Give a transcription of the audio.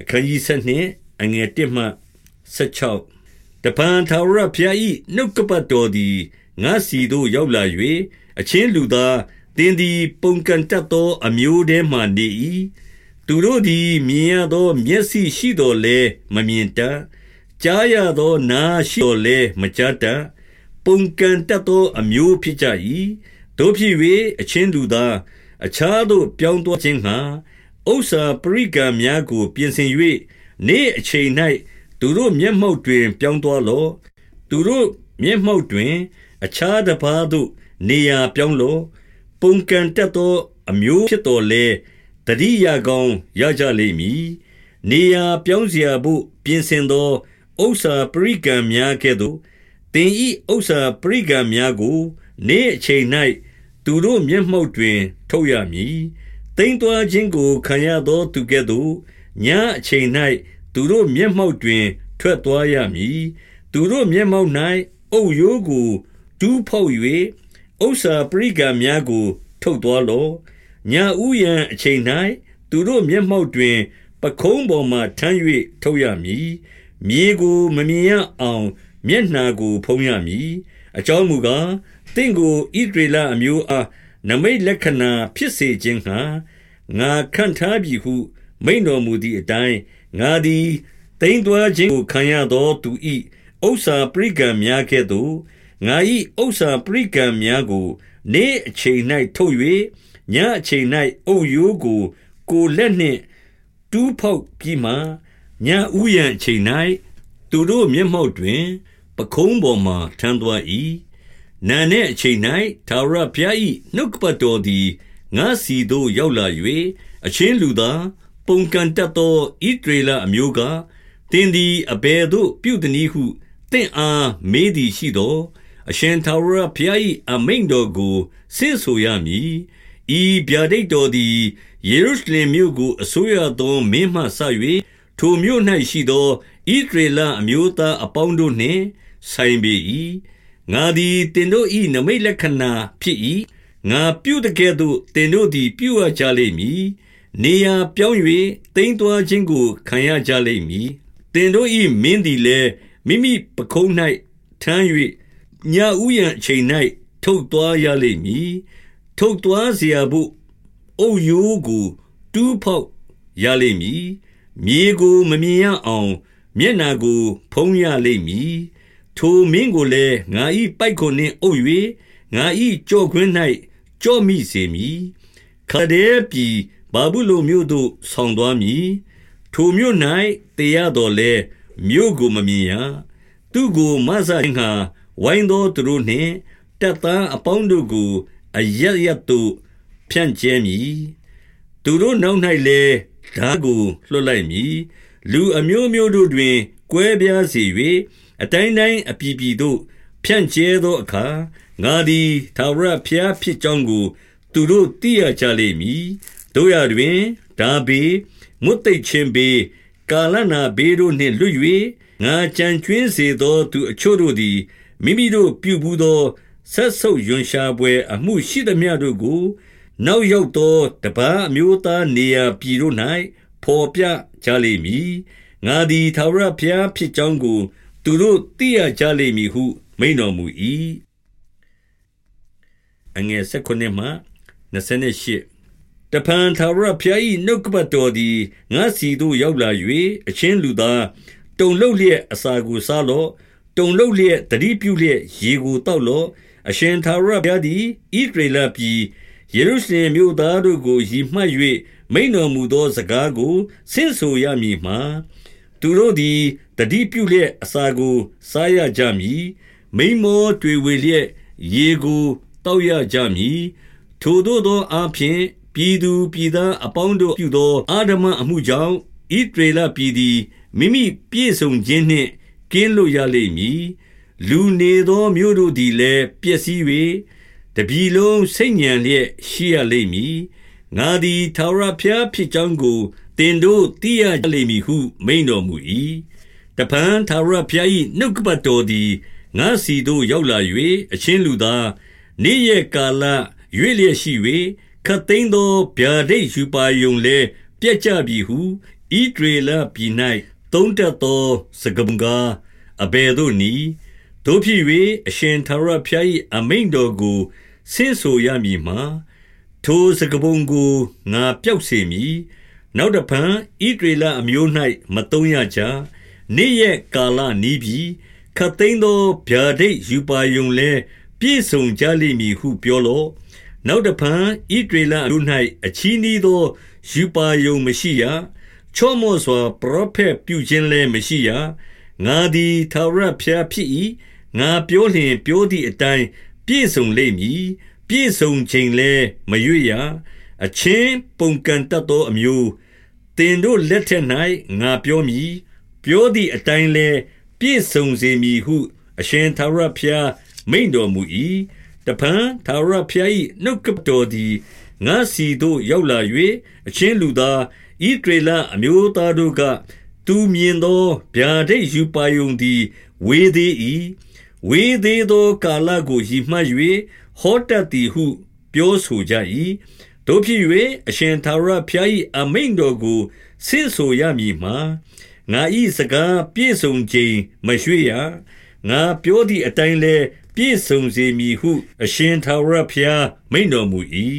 အခန်းကြီး7နှင့်အငယ်1မှ16တပန်သာရဖျားဤနှုတ်ကပတ်တော်သည်ငါစီတို့ရောက်လာ၍အချင်းလူသားတင်းသည်ပုန်ကန်တတ်သောအမျိုးထဲမှနေ၏သူတို့သည်မြင်ရသော မျက်စိရှိတော်လဲမမြင်တတ်ကြားရသောနားရှိတော်လဲမကြားတတ်ပုန်ကန်တတ်သောအမျိုးဖြစ်ကြ၏တို့ဖြစ်၍အချင်းလူသားအခြားသို့ပြောင်းသွားခြင်းငှာ ဥစ္စာပရိကံများကို ပြင်ဆင်၍နေ့အချိန်၌သူတို့မျက်မှောက်တွင် ပြောင်းသွားလော့သူတို့မျက်မှောက်တွင် အခြားတစ်ပါးသို့နေရာပြောင်းလော့ပုန်ကန်တက်သောအမျိုးဖြစ်တော်လဲတတိယကောင်းရကြလိမ့်မည်နေရာပြောင်းเสียဖို့ပြင်ဆင်သောဥစ္စာပရိကံများကဲ့သို့တင်ဤဥစ္စာပရိကံများကို နေ့အချိန်၌သူတို့မျက်မှောက်တွင် ထုတ်ရမည် တိမ်သွာခြင်းကိုခံရသောသူကဲ့သို့ညအချိန်၌သူတို့မျက်မှောက်တွင် ထွက်သွားရမည်သူတို့မျက်မှောက်၌အုပ်ရိုးကိုတူးဖောက်၍ဥစ္စာပရိကံများကို ထုတ်သွားလော့ညာဥယံအချိန်၌သူတို့မျက်မှောက်တွင် ပခုံးပေါ်မှထမ်း၍ထုတ်ရမည်မြေကိုမမြင်ရအောင် မျက်နှာကို ဖုံးရမည်အကြောင်းမူကားတင့်ကိုဣဒရေလအမျိုးအားနမိတ်လက္ခဏာဖြစ်စေခြင်းငှာ ငါခန့်ထားပြီဟု မိန်တော်မူသည့်အတိုင်းငါသည်တိမ်သွာခြင်းကိုခံရသောသူ၏ဥစ္စာပရိကံများကဲ့သို့ငါ၏ဥစ္စာပရိကံများကို နေ့အချိန်၌ထုတ်၍ညအချိန်၌အုပ်ရိုးကို ကိုလက်နှင့်တူးဖောက်ပြီးမှညဥယံအချိန်၌သူတို့မျက်မှောက်တွင် ပခုံးပေါ်မှထမ်းသွား၏နံနှင့်အချိန်၌သာရဖျား၏နှုတ်ကပတ်တော်သည် ငါစီသို့ရောက်လာ၍အချင်းလူသားပုန်ကန်တတ်သောဣဒရေလအမျိုးကတင်းသည်အဘယ်သို့ပြုသည်ဟုတင့်အားမေးသည်ရှိသောအရှင်သာရဖျား၏အမိန်တော်ကိုဆင့်ဆိုရမည်ဤဗျာဒိတ်တော်သည်ယေရုရှလင်မြို့ကိုအစိုးရသောမင်းမှဆ၍ထိုမြို့၌ရှိသောဣဒရေလအမျိုးသားအပေါင်းတို့နှင့်ဆိုင်ပေ၏ငါသည်တင်တို့၏နမိတ်လက္ခဏာဖြစ်၏ ငါပြုသကဲ့သို့သင်တို့သည် ပြုရကြလိမ့်မည်။နေရာပြောင်း၍သိမ်းသွားခြင်းကို ခံရကြလိမ့်မည်။သင်တို့၏မင်းသည်လည်း မိမိပခုံး၌ထမ်း၍ညဦးယံအချိန်၌ထုတ်သွားရလိမ့်မည်။ထုတ်သွားစရာဘို့ အုတ်ရိုးကို တူးဖော်ရလိမ့်မည်။မြေကို မမြင်ရအောင် မျက်နှာကို ဖုံးရလိမ့်မည်။ထိုမင်းကိုလည်း ငါ၏ပိုက်ကွန်နှင့်အုပ်၍၊ငါ၏ကျော့ကွင်း၌ ကြော့မိစေမည်ခဒေပြည်ဘာဘူးလုံမြို့သို့ဆောင်းသွားမည်ထိုမြို့၌တေရတော်လဲမြို့ကိုမမြင်ရသူကိုမဆာငါဝိုင်းသောသူတို့နှင့်တပ်သားအပေါင်းတို့ကိုအရရသို့ဖြန့်ကျဲမည်သူတို့နောက်၌လည်းဓာကိုလွှတ်လိုက်မည်လူအမျိုးမျိုးတို့တွင်ကွဲပြားစေ၍အတိုင်းတိုင်းအပြည်ပြည်သို့ဖြန့်ကျဲသောအခါ ငါသည်သာဝရဖျားဖြစ်ကြောင်းကို သူတို့သိရကြလိမ့်မည်တို့ရတွင်ဒါဘေမွတ်သိပ်ခြင်းဘေကာလနာဘေတို့နှင့်လွတ်၍ငါကြံကျွင်းစေသောသူအချို့တို့သည်မိမိတို့ပြုဘူးသောဆက်ဆုပ်ယွန်ရှာပွဲ အမှုရှိသမျှတို့ကို နောက်ရောက်သောတပားအမျိုးသားနေရာပြည်တို့၌ဖော်ပြကြလိမ့်မည်ငါသည်သာဝရဖျားဖြစ်ကြောင်းကို သူတို့သိရကြလိမ့်မည်ဟုမိန်တော်မူ၏ အငယ်16မှ28တပန်သာရဖျား၏နှုတ်ကပတ်တော်သည်ငါစီသို့ရောက်လာ၍အချင်းလူသားတုံလုတ်လျက်အစာကိုစားလော့တုံလုတ်လျက်တတိပြုလျက်ရေကိုတောက်လော့အရှင်သာရဘုရားသည်ဣဒရေလပြည်ယေရုရှလင်မြို့သားတို့ကိုရည်မှတ်၍မိန်တော်မူသောစကားကိုဆင့်ဆိုရမည်မှာသူတို့သည်တတိပြုလျက်အစာကိုစားရကြမည်မိမောတွေ့ဝေလျက်ရေကို တောက်ရကြမည်ထိုတို့သောအဖြစ်ပြည်သူပြည်သားအပေါင်းတို့ပြုသော အာဓမအမှုကြောင့်ဣဒရေလပြည်သည်မိမိပြည့်စုံခြင်းနှင့်ကင်းလွတ်ရလိမ့်မည်လူနေသောမြို့တို့သည်လည်းပျက်စီး၍တပြည်လုံးစိတ်ညံလျက်ရှိရလိမ့်မည်ငါသည်သာရဖျားဖြစ်ကြောင်းကိုတင်တို့သိရကြလိမ့်မည်ဟု မိန်တော်မူ၏တပန်သာရဖျား၏နှုတ်ကပတ်တော်သည်ငါစီတို့ရောက်လာ၍အချင်းလူသား နေ့ရက်ကာလရွေ့လျက်ရှိ၍ခတ်သိမ်းသောဗျာဒိတ်ယူပါယုံလဲပြက်ကြပြီဟုဣဣဒရေလပြည်၌သုံးတက်သောစကပုံကားအဘယ်သို့နီတို့ဖြစ်၍အရှင်သာရဖျား၏အမိန်တော်ကိုဆင့်ဆိုရမည်မှာထိုစကပုံကိုငါပျောက်စေမည်နောက်တဖန်ဣဒရေလအမျိုး၌မတုံးရကြနေ့ရက်ကာလနီးပြီခတ်သိမ်းသောဗျာဒိတ်ယူပါယုံလဲ ပြည့်စုံကြလိမ့်မည်ဟုပြောလော့နောက်တဖန်ဣဒရေလလူ၌အချီးနှီးသောယူပါယုံမရှိရချော့မော့စွာပရောဖက်ပြုခြင်းလည်းမရှိရငါသည်သာရဖျားဖြစ်၏ငါပြောလျင်ပြောသည့်အတိုင်းပြည့်စုံလိမ့်မည်ပြည့်စုံခြင်းလည်းမရွေ့ရအချင်းပုံကန်တတ်သောအမျိုးတင်တို့လက်ထက်၌ငါပြောမည်ပြောသည့်အတိုင်းလည်းပြည့်စုံစေမည်ဟု အရှင်သာရဖျား မိန်တော်မူ၏တပန်သာရဖျား၏နှုတ်ကပတော်သည်ငါစီတို့ရောက်လာ၍အချင်းလူသားဣဒေလအမျိုးသားတို့ကသူမြင်သောဗျာဒိတ်ယူပါယုံသည်ဝေသေး၏ဝေသေးသောကာလကိုရည်မှတ်၍ဟောတတ်သည်ဟု ပြောဆိုကြ၏တို့ဖြစ်၍အရှင်သာရဖျား၏အမိန်တော်ကိုဆင့်ဆိုရမည်မှာငါ၏စကားပြည့်စုံခြင်းမရွှေ့ရငါပြောသည့်အတိုင်းလဲ ပြည့်စုံစေမည်ဟု အရှင်သာရဖျားမိန်တော်မူ၏